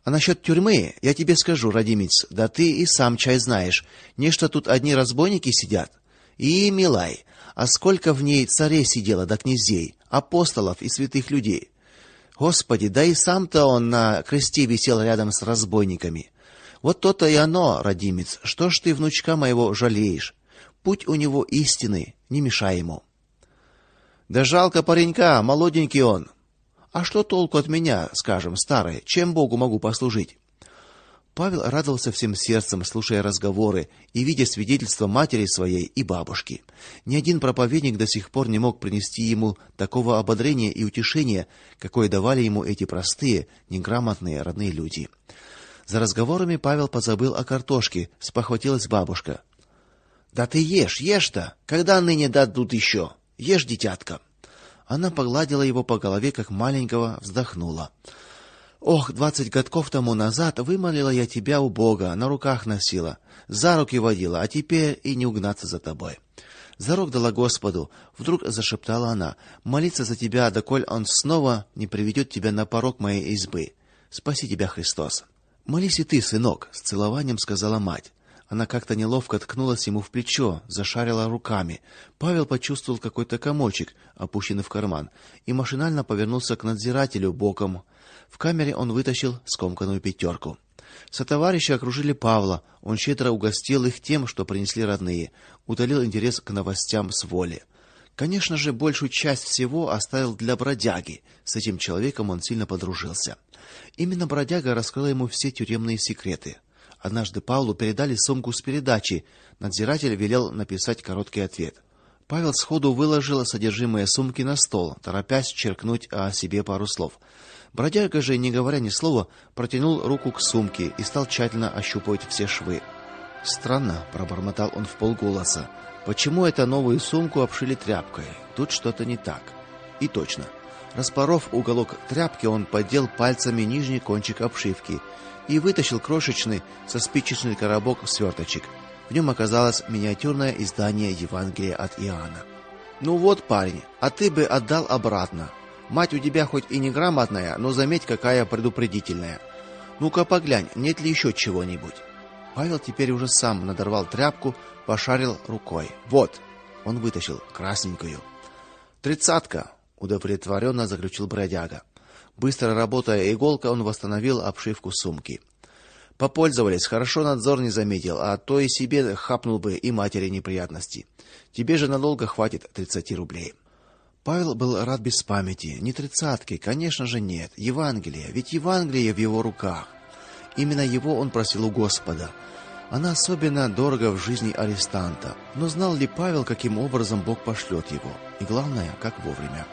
А насчет тюрьмы я тебе скажу, родимец, да ты и сам чай знаешь. Нечто тут одни разбойники сидят. И милай, а сколько в ней царей сидело да князей, апостолов и святых людей. Господи, да и сам-то он на кресте висел рядом с разбойниками. Вот то-то и оно, родимец. Что ж ты внучка моего жалеешь? Путь у него истинный, не мешай ему. Да жалко паренька, молоденький он. А что толку от меня, скажем, старый? Чем Богу могу послужить? Павел радовался всем сердцем, слушая разговоры и видя свидетельства матери своей и бабушки. Ни один проповедник до сих пор не мог принести ему такого ободрения и утешения, какое давали ему эти простые, неграмотные родные люди. За разговорами Павел позабыл о картошке, спохватилась бабушка. Да ты ешь, ешь-то. Когда ныне дадут еще? Ешь, дитятка. Она погладила его по голове, как маленького, вздохнула. Ох, двадцать годков тому назад вымолила я тебя у Бога, на руках носила, за руки водила, а теперь и не угнаться за тобой. Зарок дала Господу, вдруг зашептала она: "Молиться за тебя, доколь он снова не приведет тебя на порог моей избы. Спаси тебя, Христос". "Молись и ты, сынок", с целованием сказала мать. Она как-то неловко ткнулась ему в плечо, зашарила руками. Павел почувствовал какой-то комочек, опущенный в карман, и машинально повернулся к надзирателю боком. В камере он вытащил скомканную пятерку. Сотоварищи окружили Павла. Он щедро угостил их тем, что принесли родные, утолил интерес к новостям с воли. Конечно же, большую часть всего оставил для бродяги. С этим человеком он сильно подружился. Именно бродяга раскрыл ему все тюремные секреты. Однажды Павлу передали сумку с передачей. Надзиратель велел написать короткий ответ. Павел сходу выложил содержимое сумки на стол, торопясь черкнуть о себе пару слов. Бродяга же, не говоря ни слова, протянул руку к сумке и стал тщательно ощупывать все швы. Странно, пробормотал он вполголоса. Почему эту новую сумку обшили тряпкой? Тут что-то не так. И точно. Распоров уголок тряпки, он поддел пальцами нижний кончик обшивки и вытащил крошечный со спичечный коробок сверточек. В нем оказалось миниатюрное издание Евангелия от Иоанна. Ну вот, парень, а ты бы отдал обратно. Мать у тебя хоть и не грамотная, но заметь, какая предупредительная. Ну-ка поглянь, нет ли еще чего-нибудь. Павел теперь уже сам надорвал тряпку, пошарил рукой. Вот, он вытащил красненькую. Тридцатка, удовлетворенно заключил бродяга. Быстро работая иголкой, он восстановил обшивку сумки. Попользовались, хорошо надзор не заметил, а то и себе хапнул бы и матери неприятности. Тебе же надолго хватит 30 рублей. Павел был рад без памяти. Не тридцатки, конечно же, нет. Евангелие, ведь Евангелие в его руках. Именно его он просил у Господа. Она особенно дорого в жизни арестанта. Но знал ли Павел, каким образом Бог пошлет его? И главное, как вовремя.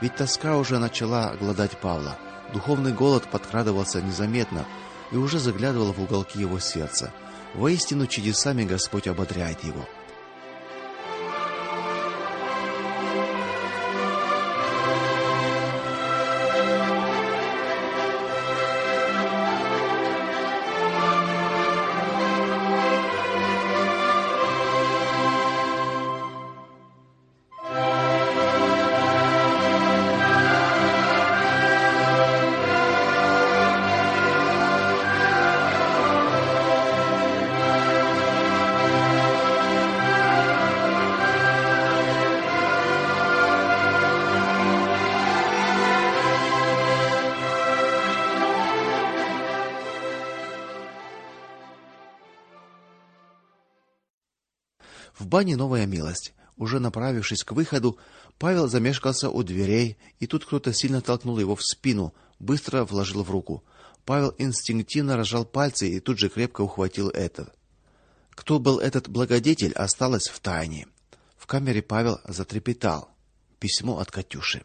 Ведь тоска уже начала гладать Павла. Духовный голод подкрадывался незаметно и уже заглядывал в уголки его сердца. Воистину чудесами Господь ободряет его. Бане новая милость. Уже направившись к выходу, Павел замешкался у дверей, и тут кто-то сильно толкнул его в спину, быстро вложил в руку. Павел инстинктивно разжал пальцы и тут же крепко ухватил это. Кто был этот благодетель, осталось в тайне. В камере Павел затрепетал. Письмо от Катюши.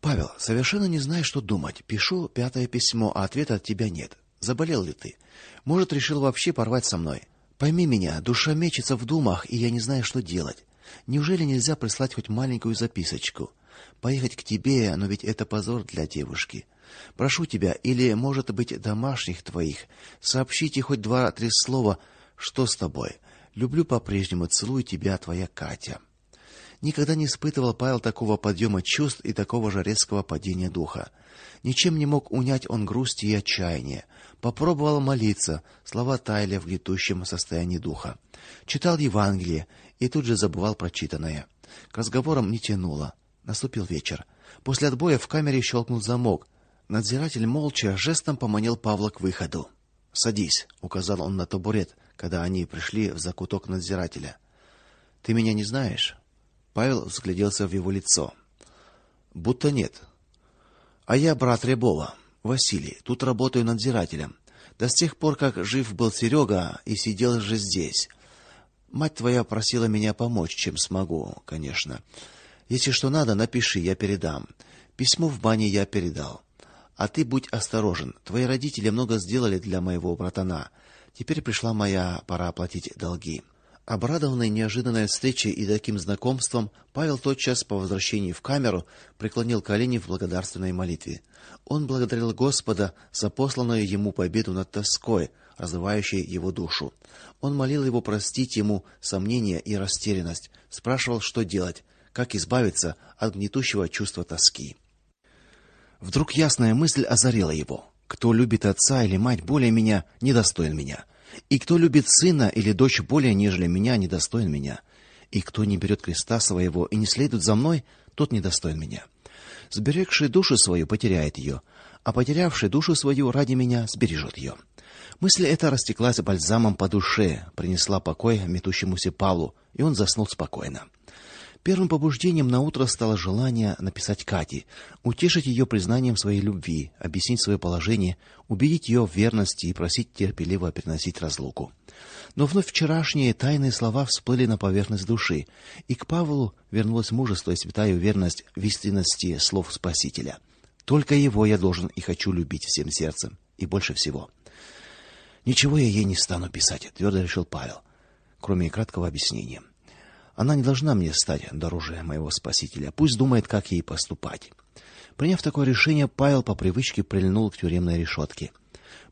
Павел, совершенно не знаю, что думать. Пишу пятое письмо, а ответа от тебя нет. Заболел ли ты? Может, решил вообще порвать со мной? Пойми меня, душа мечется в думах, и я не знаю, что делать. Неужели нельзя прислать хоть маленькую записочку? Поехать к тебе, но ведь это позор для девушки. Прошу тебя, или, может быть, домашних твоих, сообщите хоть два-три слова, что с тобой. Люблю по-прежнему, целую тебя, твоя Катя. Никогда не испытывал Павел такого подъема чувств и такого же резкого падения духа. Ничем не мог унять он грусти и отчаяния. Попробовал молиться, слова таяли в гнетущем состоянии духа. Читал Евангелие и тут же забывал прочитанное. К разговорам не тянуло. Наступил вечер. После отбоя в камере щелкнул замок. Надзиратель молча жестом поманил Павла к выходу. "Садись", указал он на табурет, когда они пришли в закуток надзирателя. "Ты меня не знаешь?" Павел взгляделся в его лицо. "Будто нет. А я брат Рябова. Василий, тут работаю надзирателем. Да с тех пор, как жив был Серега и сидел же здесь. Мать твоя просила меня помочь, чем смогу, конечно. Если что надо, напиши, я передам. Письмо в бане я передал. А ты будь осторожен. Твои родители много сделали для моего братана. Теперь пришла моя пора оплатить долги. Обрадованный неожиданной встречей и таким знакомством, Павел тотчас по возвращении в камеру преклонил колени в благодарственной молитве. Он благодарил Господа за посланную ему победу над тоской, разрывающей его душу. Он молил его простить ему сомнения и растерянность, спрашивал, что делать, как избавиться от гнетущего чувства тоски. Вдруг ясная мысль озарила его. Кто любит отца или мать более меня, недостоин меня. И кто любит сына или дочь более нежели меня, недостоин меня. И кто не берет креста своего и не следует за мной, тот недостоин меня. Сберегший душу свою потеряет ее, а потерявший душу свою ради меня сбережет ее. Мысль эта растеклась бальзамом по душе, принесла покой метущемуся Павлу, и он заснул спокойно. Первым побуждением на утро стало желание написать Кате, утешить ее признанием своей любви, объяснить свое положение, убедить ее в верности и просить терпеливо переносить разлуку. Но вновь вчерашние тайные слова всплыли на поверхность души, и к Павлу вернулось мужество и святая уверенность в истинности слов Спасителя. Только его я должен и хочу любить всем сердцем, и больше всего. Ничего я ей не стану писать, твердо решил Павел, кроме краткого объяснения. Она не должна мне стать дороже моего спасителя. Пусть думает, как ей поступать. Приняв такое решение, Павел по привычке прильнул к тюремной решетке.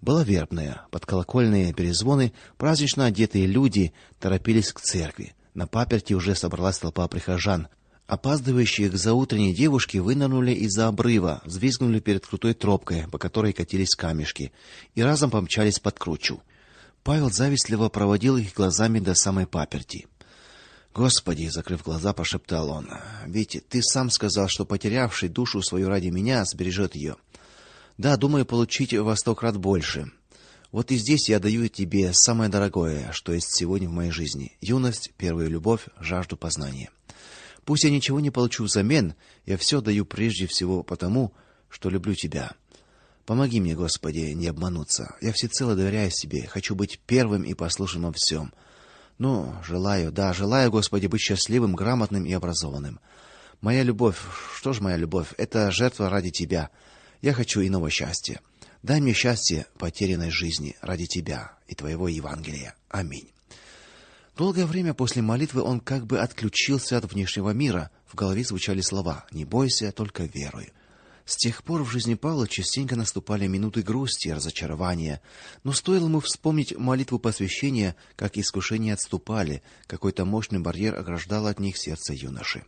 Была вербная, под колокольные перезвоны празднично одетые люди торопились к церкви. На паперти уже собралась толпа прихожан. Опаздывающие к заутренней девушки вынырнули из-за обрыва, взвизгнули перед крутой тропкой, по которой катились камешки, и разом помчались под кручу. Павел завистливо проводил их глазами до самой паперти. Господи, закрыв глаза, прошептал он: "Ведь ты сам сказал, что потерявший душу свою ради меня сбережет ее. Да, думаю получить во сто крат больше. Вот и здесь я даю тебе самое дорогое, что есть сегодня в моей жизни: юность, первую любовь, жажду познания. Пусть я ничего не получу взамен, я все даю прежде всего потому, что люблю тебя. Помоги мне, Господи, не обмануться. Я всецело доверяю тебе, хочу быть первым и послушным во всем. Ну, желаю, да, желаю, Господи, быть счастливым, грамотным и образованным. Моя любовь, что ж моя любовь? Это жертва ради тебя. Я хочу иного счастья. Дай мне счастье потерянной жизни ради тебя и твоего Евангелия. Аминь. Долгое время после молитвы он как бы отключился от внешнего мира. В голове звучали слова: "Не бойся, только веруй". С тех пор в жизни Павла частенько наступали минуты грусти и разочарования, но стоило ему вспомнить молитву посвящения, как искушения отступали, какой-то мощный барьер ограждал от них сердце юноши.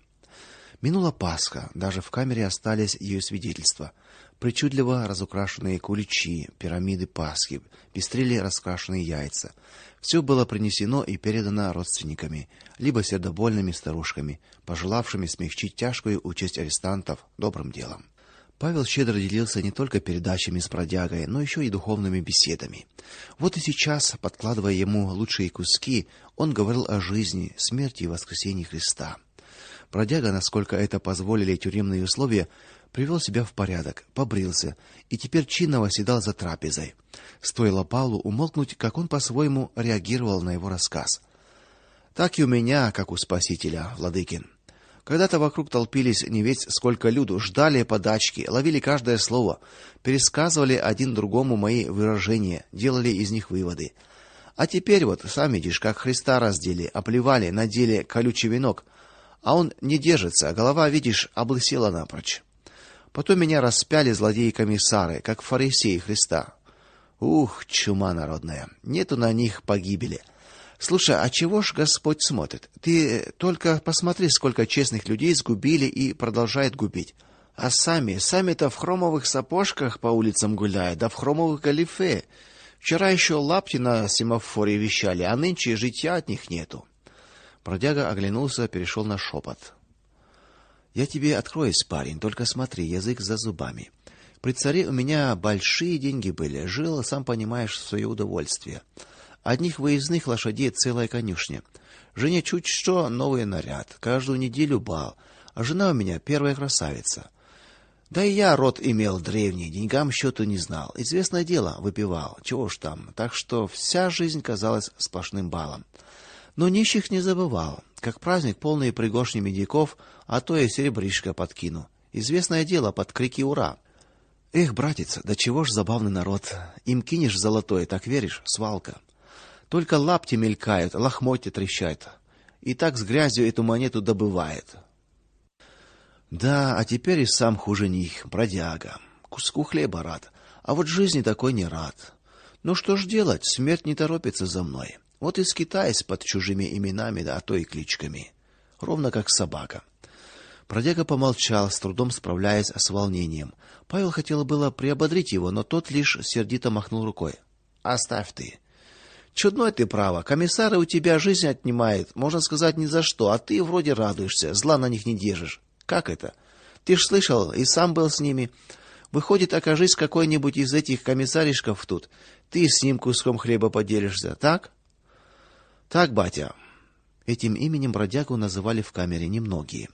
Минула Пасха, даже в камере остались ее свидетельства. Причудливо разукрашенные куличи, пирамиды Пасхи, пестрели раскрашенные яйца. Все было принесено и передано родственниками, либо сердобольными старушками, пожелавшими смягчить тяжкую участь арестантов добрым делом. Павел щедро делился не только передачами с бродягой, но еще и духовными беседами. Вот и сейчас, подкладывая ему лучшие куски, он говорил о жизни, смерти и воскресении Христа. Бродяга, насколько это позволили тюремные условия, привел себя в порядок, побрился и теперь чинно восседал за трапезой. Стоило Павлу умолкнуть, как он по-своему реагировал на его рассказ. Так и у меня, как у Спасителя, Владыкин. Когда-то вокруг толпились не ведь сколько люду, ждали подачки, ловили каждое слово, пересказывали один другому мои выражения, делали из них выводы. А теперь вот сами видишь, как Христа раздели, оплевали, надели колючий венок, а он не держится, а голова, видишь, облысела напрочь. Потом меня распяли злодеи-комиссары, как фарисеи Христа. Ух, чума народная. Нету на них погибели. Слушай, а чего ж Господь смотрит? Ты только посмотри, сколько честных людей сгубили и продолжают губить. А сами, сами-то в хромовых сапожках по улицам гуляют, да в хромовых галифе. Вчера еще лапти на семафоре вещали, а нынче житья от них нету. Продяга оглянулся, перешел на шепот. Я тебе откроюсь, парень, только смотри, язык за зубами. При царе у меня большие деньги были, жил, сам понимаешь, в свое удовольствие. Одних выездных лошадей целая конюшня. Жене чуть что новый наряд, каждую неделю бал. А жена у меня первая красавица. Да и я род имел древний, деньгам счету не знал. Известное дело, выпивал. Чего ж там? Так что вся жизнь казалась сплошным балом. Но нищих не забывал. Как праздник полный пригоршни медиков, а то и серебришко подкину. Известное дело под крики ура. Эх, братец, да чего ж забавный народ. Им кинешь золотое, так веришь, свалка. Только лапти мелькают, лохмотья трещат. И так с грязью эту монету добывает. Да, а теперь и сам хуже них, бродяга. Куску хлеба рад, а вот жизни такой не рад. Ну что ж делать, смерть не торопится за мной. Вот и скитаюсь под чужими именами, да а то и кличками, ровно как собака. Бродяга помолчал, с трудом справляясь с волнением. Павел хотел было приободрить его, но тот лишь сердито махнул рукой. Оставь ты. Чудной ты право. Комиссары у тебя жизнь отнимают, можно сказать, ни за что, а ты вроде радуешься, зла на них не держишь. Как это? Ты ж слышал, и сам был с ними. Выходит, окажись какой-нибудь из этих комиссаришков тут, ты с ним куском хлеба поделишься, так? Так, батя. Этим именем бродягу называли в камере немногие.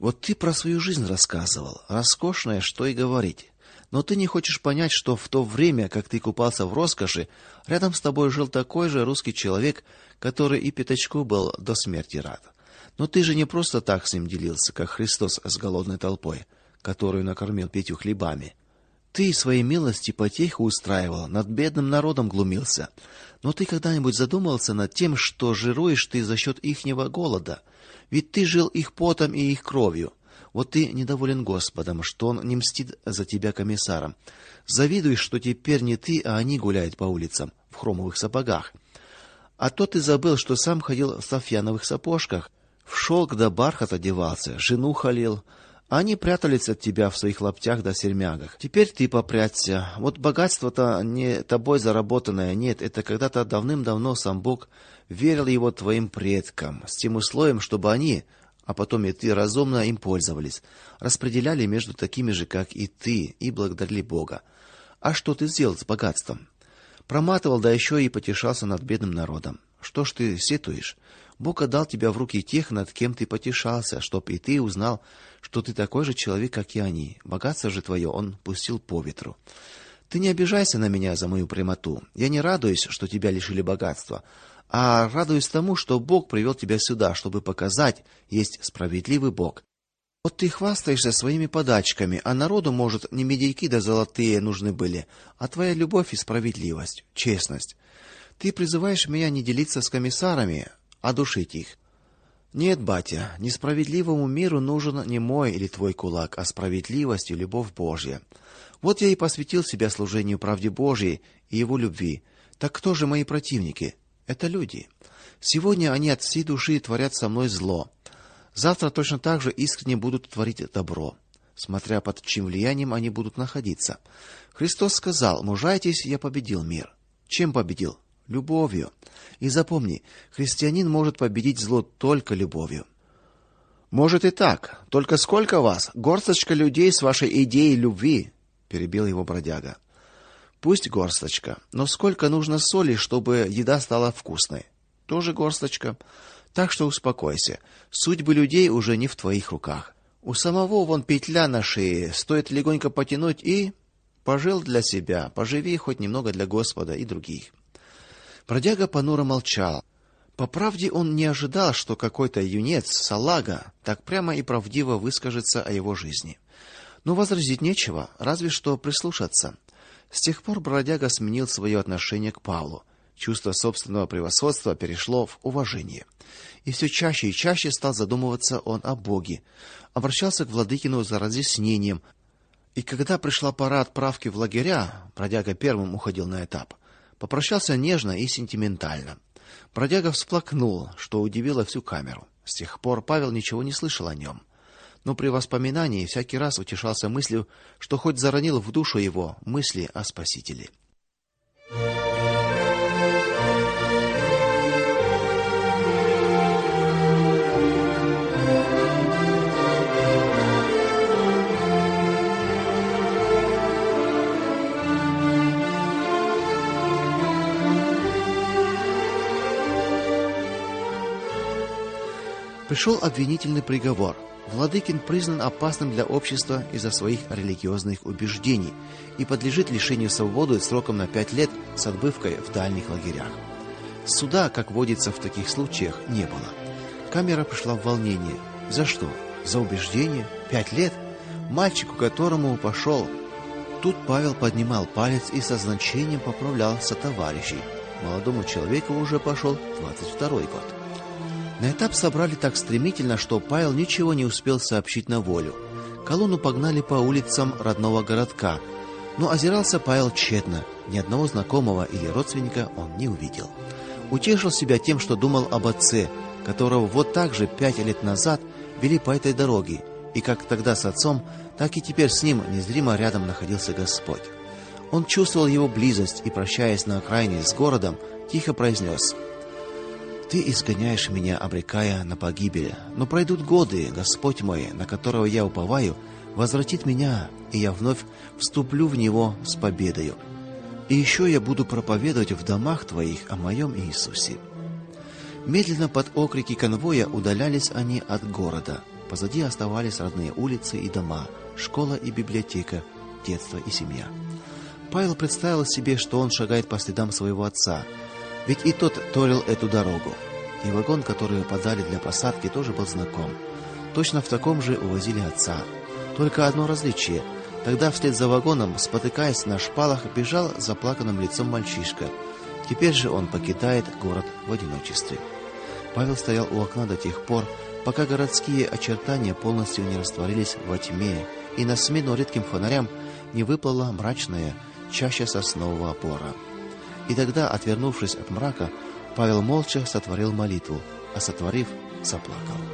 Вот ты про свою жизнь рассказывал, роскошная, что и говорить. Но ты не хочешь понять, что в то время, как ты купался в роскоши, рядом с тобой жил такой же русский человек, который и пятачку был до смерти рад. Но ты же не просто так с ним делился, как Христос с голодной толпой, которую накормил пятью хлебами. Ты своей милости потеху устраивал, над бедным народом глумился. Но ты когда-нибудь задумывался над тем, что жируешь ты за счет ихнего голода? Ведь ты жил их потом и их кровью. Вот ты недоволен Господом, что он не мстит за тебя комиссарам. Завидуешь, что теперь не ты, а они гуляют по улицам в хромовых сапогах. А то ты забыл, что сам ходил в софьяновых сапожках, в шелк да бархат одевался, жену халил. Они прятались от тебя в своих лаптях да сермягах. Теперь ты попрячься. Вот богатство-то не тобой заработанное, нет, это когда-то давным-давно сам Бог верил его твоим предкам, с тем условием, чтобы они а потом и ты разумно им пользовались, распределяли между такими же, как и ты, и благодарили Бога. А что ты сделал с богатством? Проматывал, да еще и потешался над бедным народом. Что ж ты сетуешь? Бог отдал тебя в руки тех, над кем ты потешался, чтоб и ты узнал, что ты такой же человек, как и они. Богатство же твое он пустил по ветру. Ты не обижайся на меня за мою прямоту. Я не радуюсь, что тебя лишили богатства, а радуюсь тому, что Бог привел тебя сюда, чтобы показать, есть справедливый Бог, Вот ты хвастаешься своими подачками, а народу, может, не медики да золотые нужны были, а твоя любовь и справедливость, честность. Ты призываешь меня не делиться с комиссарами, а душить их. Нет, батя, несправедливому миру нужен не мой или твой кулак, а справедливость и любовь Божья. Вот я и посвятил себя служению правде Божьей и его любви. Так кто же мои противники? Это люди. Сегодня они от всей души творят со мной зло. Завтра точно так же искренне будут творить добро, смотря под чьим влиянием они будут находиться. Христос сказал: "Мужайтесь, я победил мир". Чем победил? Любовью. И запомни, христианин может победить зло только любовью. Может и так. Только сколько вас? Горсточка людей с вашей идеей любви, перебил его бродяга. Пусть горсточка, но сколько нужно соли, чтобы еда стала вкусной? Тоже горсточка. Так что успокойся. Судьбы людей уже не в твоих руках. У самого вон петля на шее, стоит легонько потянуть и пожил для себя, поживи хоть немного для Господа и других. Бродяга понуро молчал. По правде он не ожидал, что какой-то юнец, салага, так прямо и правдиво выскажется о его жизни. Но возразить нечего, разве что прислушаться. С тех пор бродяга сменил свое отношение к Павлу. Чувство собственного превосходства перешло в уважение. И все чаще и чаще стал задумываться он о Боге, обращался к владыкину за разъяснением. И когда пришла пора отправки в лагеря, бродяга первым уходил на этап. Попрощался нежно и сентиментально. Бродяга всплакнул, что удивило всю камеру. С тех пор Павел ничего не слышал о нем. Но при воспоминании всякий раз утешался мыслью, что хоть заронил в душу его мысли о Спасителе. Пришел обвинительный приговор. Владыкин признан опасным для общества из-за своих религиозных убеждений и подлежит лишению свободы сроком на пять лет с отбывкой в дальних лагерях. Суда, как водится в таких случаях, не было. Камера пришла в волнение. За что? За убеждение? Пять лет? Мальчику, которому пошел. Тут Павел поднимал палец и со значением поправлял сотоварищей. Молодому человеку уже пошел 22 год. На этап собрали так стремительно, что Павел ничего не успел сообщить на волю. Колонну погнали по улицам родного городка, но озирался Павел тщетно. Ни одного знакомого или родственника он не увидел. Утешил себя тем, что думал об отце, которого вот так же пять лет назад вели по этой дороге, и как тогда с отцом, так и теперь с ним незримо рядом находился Господь. Он чувствовал его близость и, прощаясь на окраине с городом, тихо произнес — ты изгоняешь меня, обрекая на погибель. Но пройдут годы, Господь мой, на которого я уповаю, возвратит меня, и я вновь вступлю в него с победою. И еще я буду проповедовать в домах твоих о моем Иисусе. Медленно под окрики конвоя удалялись они от города. Позади оставались родные улицы и дома, школа и библиотека, детство и семья. Павел представил себе, что он шагает по следам своего отца, ведь и тот торил эту дорогу. И вагон, который подали для посадки, тоже был знаком. Точно в таком же увозили отца. Только одно различие. Тогда вслед за вагоном, спотыкаясь на шпалах, бежал заплаканным лицом мальчишка. Теперь же он покидает город в одиночестве. Павел стоял у окна до тех пор, пока городские очертания полностью не растворились во тьме, и на смену редким фонарям не выплыла мрачная чаща соснового опора. И тогда, отвернувшись от мрака, Павел молча сотворил молитву, а сотворив, заплакал.